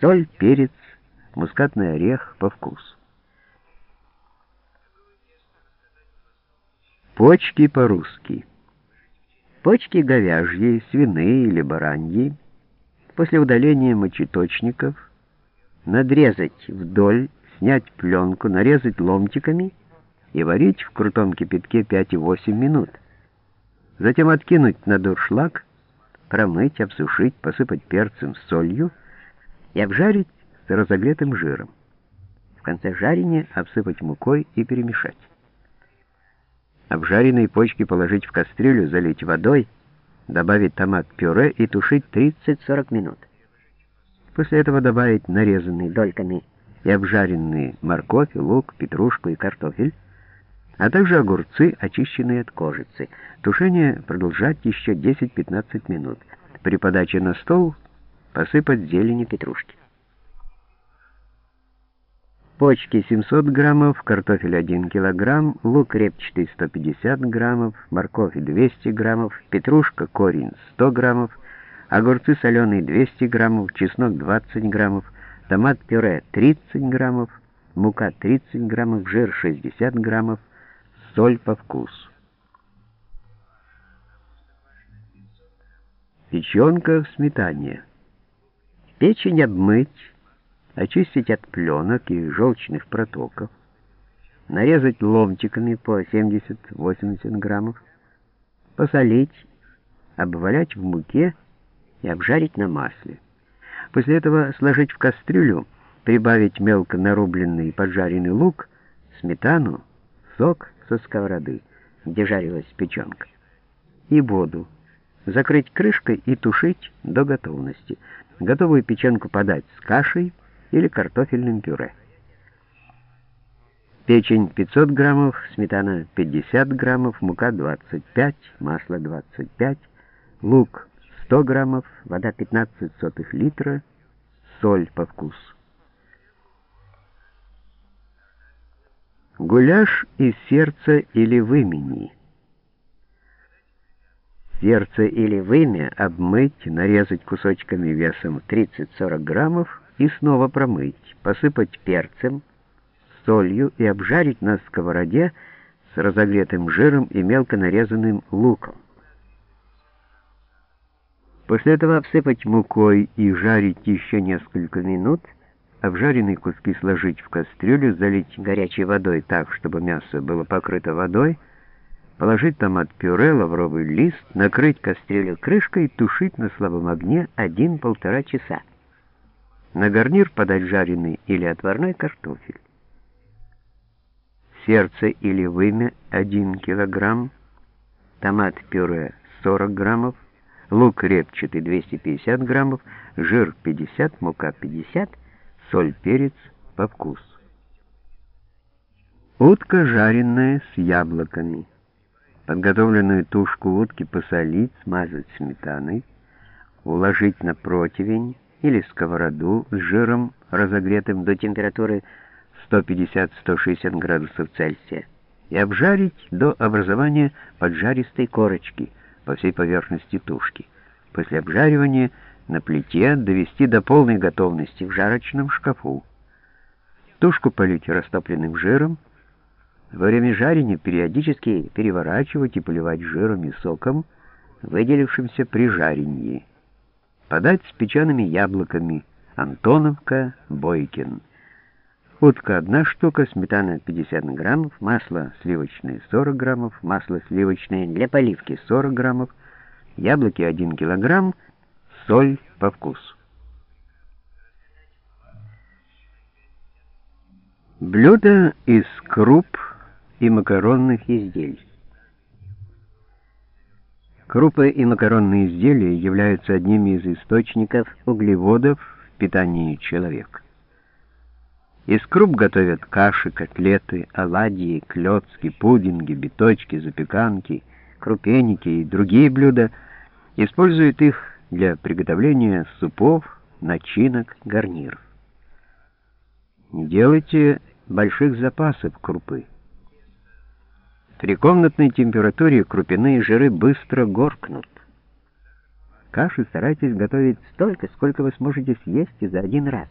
соль, перец, мускатный орех по вкусу. Почки по-русски. Почки говяжьи, свиные или бараньи, после удаления мочеточников, надрезать вдоль, снять пленку, нарезать ломтиками и варить в крутом кипятке 5-8 минут. Затем откинуть на дуршлаг, промыть, обсушить, посыпать перцем, солью и обжарить с разогретым жиром. В конце жарения обсыпать мукой и перемешать. Обжаренные почки положить в кастрюлю, залить водой, добавить томат-пюре и тушить 30-40 минут. После этого добавить нарезанные дольками и обжаренные морковь, лук, петрушку и картофель, а также огурцы, очищенные от кожицы. Тушение продолжать еще 10-15 минут. При подаче на стол посыпать зеленью петрушки почки 700 граммов, картофель 1 килограмм, лук репчатый 150 граммов, морковь 200 граммов, петрушка, корень 100 граммов, огурцы соленые 200 граммов, чеснок 20 граммов, томат-пюре 30 граммов, мука 30 граммов, жир 60 граммов, соль по вкусу. Печенка в сметане. Печень обмыть, очистить от пленок и желчных протоков, нарезать ломтиками по 70-80 граммов, посолить, обвалять в муке и обжарить на масле. После этого сложить в кастрюлю, прибавить мелко нарубленный поджаренный лук, сметану, сок со сковороды, где жарилась печенка, и воду. Закрыть крышкой и тушить до готовности. Готовую печенку подать с кашей, или картофельным пюре. Печень 500 граммов, сметана 50 граммов, мука 25, масло 25, лук 100 граммов, вода 15 сотых литра, соль по вкусу. Гуляш из сердца или вымени. Сердце или вымя обмыть, нарезать кусочками весом 30-40 граммов, и снова промыть, посыпать перцем, солью и обжарить на сковороде с разогретым жиром и мелко нарезанным луком. После этого обсыпать мукой и жарить еще несколько минут, обжаренные куски сложить в кастрюлю, залить горячей водой так, чтобы мясо было покрыто водой, положить томат-пюре, лавровый лист, накрыть кастрюлю крышкой и тушить на слабом огне 1-1,5 часа. На гарнир подать жареный или отварной картофель. Сердце или вымя 1 килограмм, томат-пюре 40 граммов, лук репчатый 250 граммов, жир 50, мука 50, соль, перец по вкусу. Утка жареная с яблоками. Подготовленную тушку утки посолить, смазать сметаной, уложить на противень, или сковороду с жиром, разогретым до температуры 150-160 градусов Цельсия, и обжарить до образования поджаристой корочки по всей поверхности тушки. После обжаривания на плите довести до полной готовности в жарочном шкафу. Тушку полить растопленным жиром, во время жарения периодически переворачивать и поливать жиром и соком, выделившимся при жарении. Подать с печеными яблоками. Антоновка, Бойкин. Утка одна штука, сметана 50 граммов, масло сливочное 40 граммов, масло сливочное для поливки 40 граммов, яблоки 1 килограмм, соль по вкусу. Блюдо из круп и макаронных изделий. Крупы и макаронные изделия являются одними из источников углеводов в питании человека. Из круп готовят каши, котлеты, оладьи, клёцки, пудинги, биточки, запеканки, крупеники и другие блюда, используют их для приготовления супов, начинок, гарниров. Не делайте больших запасов крупы. При комнатной температуре крупяные жиры быстро горкнут. Каши старайтесь готовить столько, сколько вы сможете съесть за один раз.